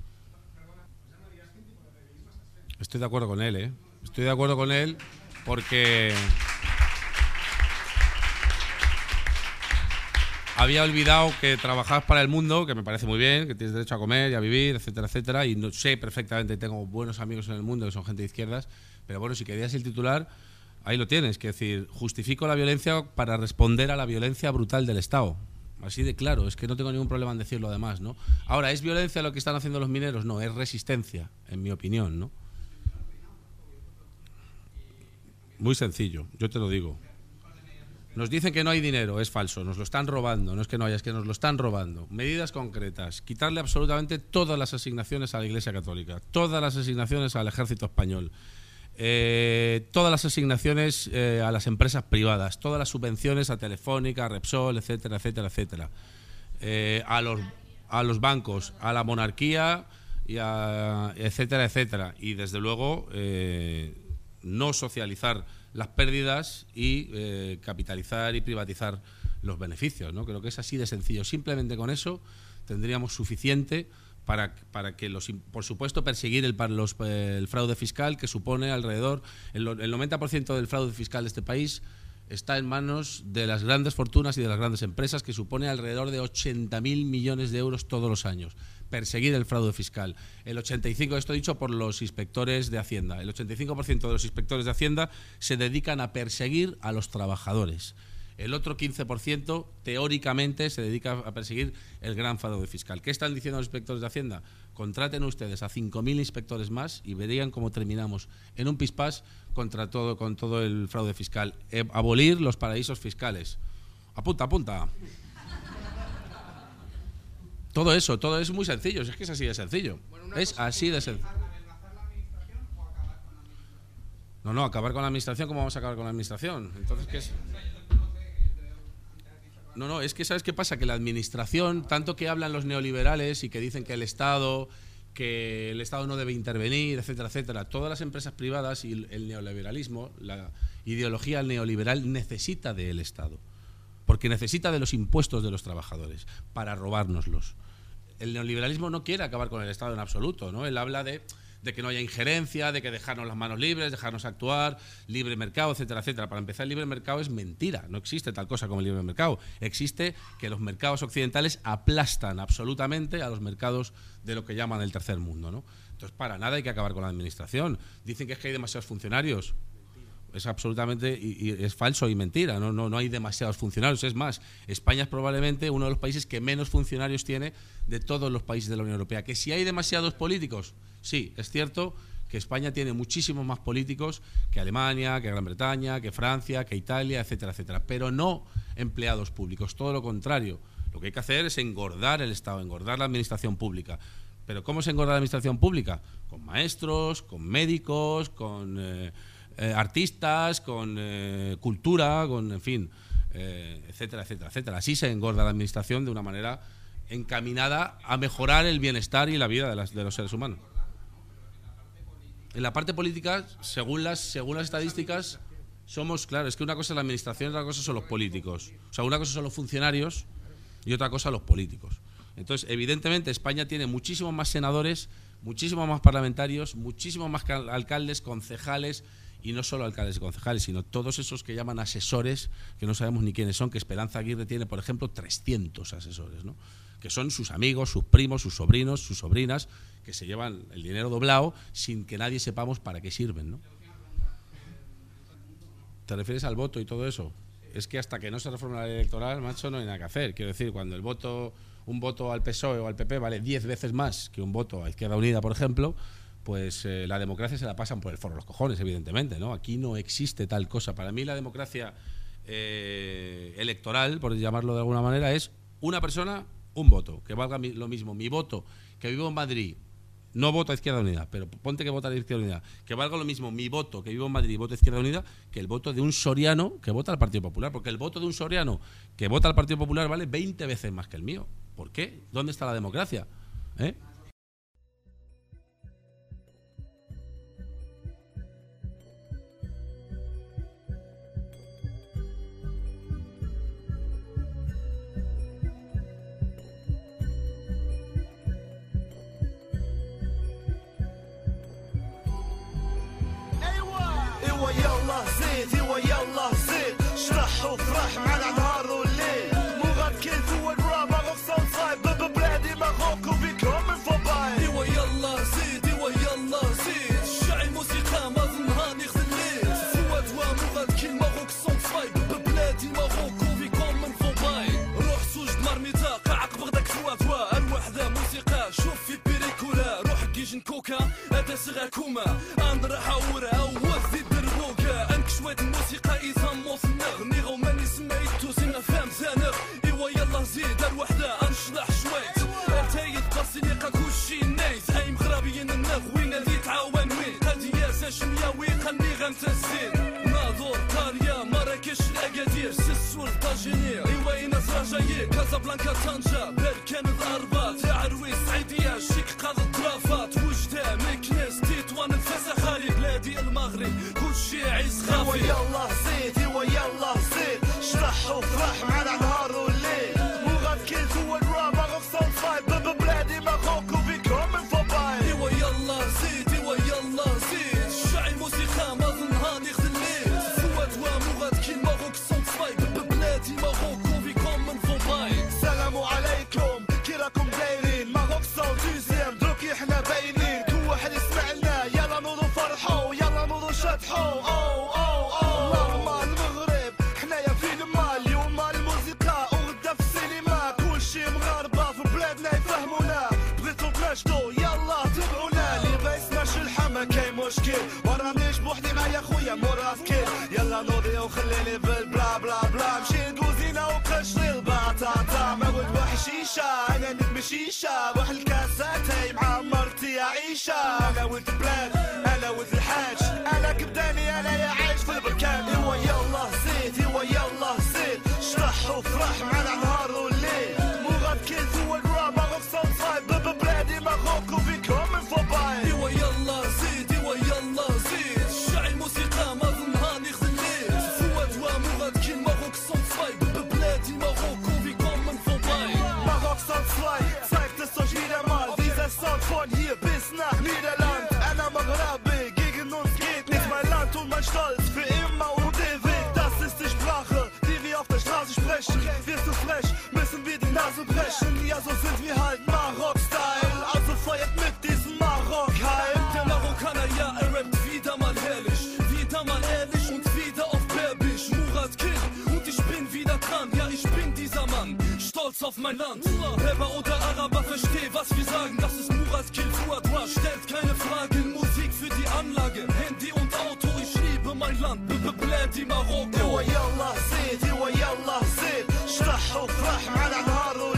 Speaker 2: Estoy de acuerdo con él, ¿eh? Estoy de acuerdo con él porque había olvidado que trabajas para el mundo, que me parece muy bien, que tienes derecho a comer y a vivir, etcétera, etcétera, y no sé perfectamente, tengo buenos amigos en el mundo que son gente de izquierdas, pero bueno, si querías el titular, ahí lo tienes, que decir, justifico la violencia para responder a la violencia brutal del Estado. Así de claro, es que no tengo ningún problema en decirlo además, ¿no? Ahora, ¿es violencia lo que están haciendo los mineros? No, es resistencia, en mi opinión, ¿no? Muy sencillo, yo te lo digo. Nos dicen que no hay dinero, es falso, nos lo están robando, no es que no haya, es que nos lo están robando. Medidas concretas, quitarle absolutamente todas las asignaciones a la Iglesia Católica, todas las asignaciones al Ejército Español, eh, todas las asignaciones eh, a las empresas privadas, todas las subvenciones a Telefónica, a Repsol, etcétera, etcétera, etcétera. Eh, a, los, a los bancos, a la monarquía, y a, etcétera, etcétera. Y desde luego no socializar las pérdidas y eh, capitalizar y privatizar los beneficios. ¿no? Creo que es así de sencillo. Simplemente con eso tendríamos suficiente para, para que, los, por supuesto, perseguir el, los, el fraude fiscal que supone alrededor, el, el 90% del fraude fiscal de este país está en manos de las grandes fortunas y de las grandes empresas, que supone alrededor de 80.000 millones de euros todos los años. Perseguir el fraude fiscal. El 85%, esto dicho por los inspectores de Hacienda, el 85% de los inspectores de Hacienda se dedican a perseguir a los trabajadores. El otro 15% teóricamente se dedica a perseguir el gran fraude fiscal. ¿Qué están diciendo los inspectores de Hacienda? Contraten ustedes a 5.000 inspectores más y verían cómo terminamos en un pispás contra todo, con todo el fraude fiscal. Eh, abolir los paraísos fiscales. Apunta, apunta. Todo eso, todo es muy sencillo. Es que es así de sencillo. Es así de sencillo. No, no, acabar con la administración, ¿cómo vamos a acabar con la administración? Entonces, ¿qué es? No, no, es que ¿sabes qué pasa? Que la administración, tanto que hablan los neoliberales y que dicen que el Estado, que el Estado no debe intervenir, etcétera, etcétera, todas las empresas privadas y el- neoliberalismo, la ideología neoliberal necesita del Estado, porque necesita de los impuestos de los trabajadores para robárnoslos. El neoliberalismo no quiere acabar con el Estado en absoluto, ¿no? Él habla de, de que no haya injerencia, de que dejarnos las manos libres, dejarnos actuar, libre mercado, etcétera, etcétera. Para empezar, el libre mercado es mentira, no existe tal cosa como el libre mercado. Existe que los mercados occidentales aplastan absolutamente a los mercados de lo que llaman el tercer mundo, ¿no? Entonces, para nada hay que acabar con la administración. Dicen que es que hay demasiados funcionarios es absolutamente y, y es falso y mentira. ¿no? No, no hay demasiados funcionarios. Es más, España es probablemente uno de los países que menos funcionarios tiene de todos los países de la Unión Europea. Que si hay demasiados políticos, sí, es cierto que España tiene muchísimos más políticos que Alemania, que Gran Bretaña, que Francia, que Italia, etcétera, etcétera. Pero no empleados públicos, todo lo contrario. Lo que hay que hacer es engordar el Estado, engordar la administración pública. Pero ¿cómo se engorda la administración pública? Con maestros, con médicos, con eh, eh, artistas, con eh, cultura, con, en fin, eh, etcétera, etcétera, etcétera. Así se engorda la administración de una manera encaminada a mejorar el bienestar y la vida de, las- de los seres humanos. En la parte política, según las, según las estadísticas, somos, claro, es que una cosa es la administración otra cosa son los políticos. O sea, una cosa son los funcionarios y otra cosa los políticos. Entonces, evidentemente, España tiene muchísimos más senadores, muchísimos más parlamentarios, muchísimos más cal- alcaldes, concejales, y no solo alcaldes y concejales, sino todos esos que llaman asesores, que no sabemos ni quiénes son, que Esperanza Aguirre tiene, por ejemplo, 300 asesores, ¿no? que son sus amigos, sus primos, sus sobrinos, sus sobrinas, que se llevan el dinero doblado sin que nadie sepamos para qué sirven. ¿no? ¿Te refieres al voto y todo eso? Es que hasta que no se reforme la ley electoral, macho, no hay nada que hacer. Quiero decir, cuando el voto, un voto al PSOE o al PP vale 10 veces más que un voto a Izquierda Unida, por ejemplo, pues eh, la democracia se la pasan por el foro los cojones, evidentemente, ¿no? Aquí no existe tal cosa. Para mí la democracia eh, electoral, por llamarlo de alguna manera, es una persona, un voto, que valga lo mismo. Mi voto, que vivo en Madrid, no voto a Izquierda Unida, pero ponte que vota a Izquierda Unida, que valga lo mismo mi voto, que vivo en Madrid y voto a Izquierda Unida, que el voto de un soriano que vota al Partido Popular, porque el voto de un soriano que vota al Partido Popular vale 20 veces más que el mío. ¿Por qué? ¿Dónde está la democracia? ¿Eh?
Speaker 12: زيد ايوا يلا زيد اشرح وفرح مع نهار وليل مو غتكيف هو؟ دراما غوصة وصايب باب بلادي ما غوك وبيكم فوباي.
Speaker 13: ايوا يلا زيد ايوا يلا زيد. الشعي موسيقى ما ظنهاني غزل الليل. سوا توا مو غتكيل ما غوك صون صايب باب بلادي ما غوك وبيكم فوباي. روح سوج مرميتا قاعق بغدك توا توا الوحدة موسيقى شوف في بيريكولا. روح كيجن كوكا هذا سغا كوما اندرا
Speaker 12: حورا I'm blanka tanca. مو
Speaker 13: راسكي يلا
Speaker 12: نوضي وخليني بالبلا بلا بلا. مشيت وزينة وقشري البطاطا. ما ولد وحشيشة أنا ندمشيشة. شيشة بوح الكاسات هاي مع عيشة. أنا ولد بلاد. Auf
Speaker 13: mein Land. Rapper oder Araber, versteh, was wir sagen. Das ist Muras Kill, Fuad Stellt keine Fragen, Musik für die Anlage. Handy und Auto, ich liebe mein Land. Bitte Bläht die Marokko.
Speaker 12: يلا زيد يلا زيد rach, وافرح مع الانهار